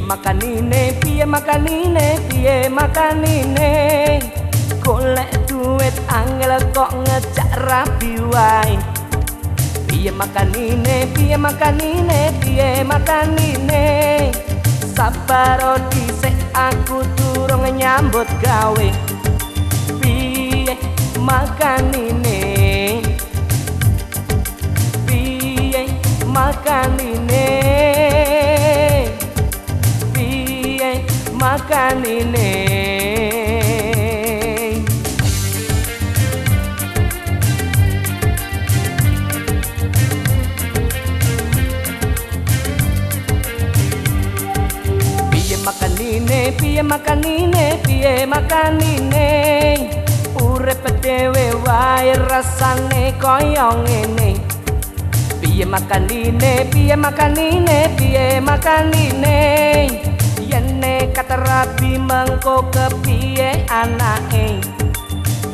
makanine piye makanine piye makanine? Golek duit angel kok ngejak rabi wae. Piye makanine piye makanine piye makanine? Sabar dhisik aku durung nyambut gawe. Piye makanine? Piye makanine makanine. Piye makanine piye makanine piye makanine? Urip dhewe wae rasane kaya ngene. Piye makanine piye makanine piye makanine yene katerabi mengko kepiye anake?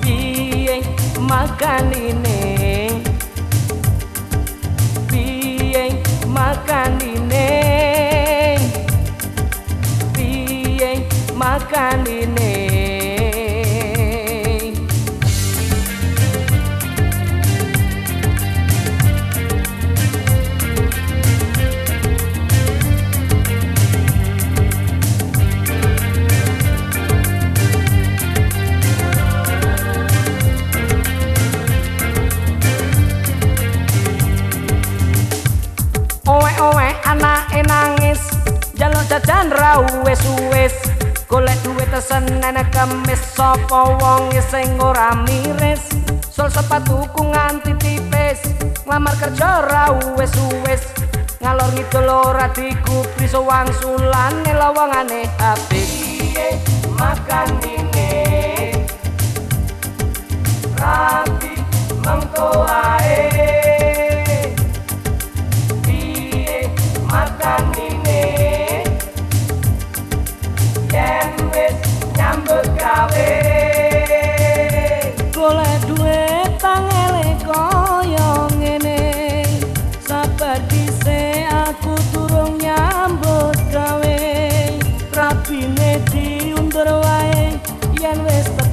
Piye makanine Owe-owe anake nangis. Jaluk jajan ra wis-wis. Golek duit senen kemis Sapa wong sing ora miris? Sol sepatuku nganti tipis Ngamar kerja ra wis-wis. Ngalor ngidul ora digubri Sewang sulane lawangane habis. Piye makan ini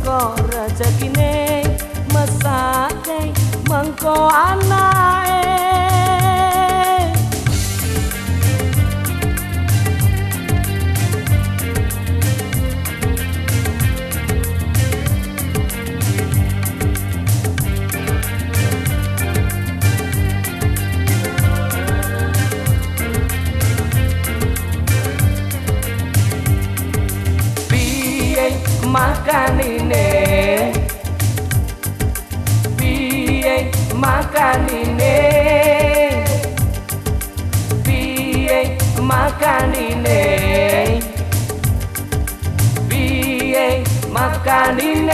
teko rezekine mesake mengko anake makanine. Piye makanine? Piye makanine? Piye makanine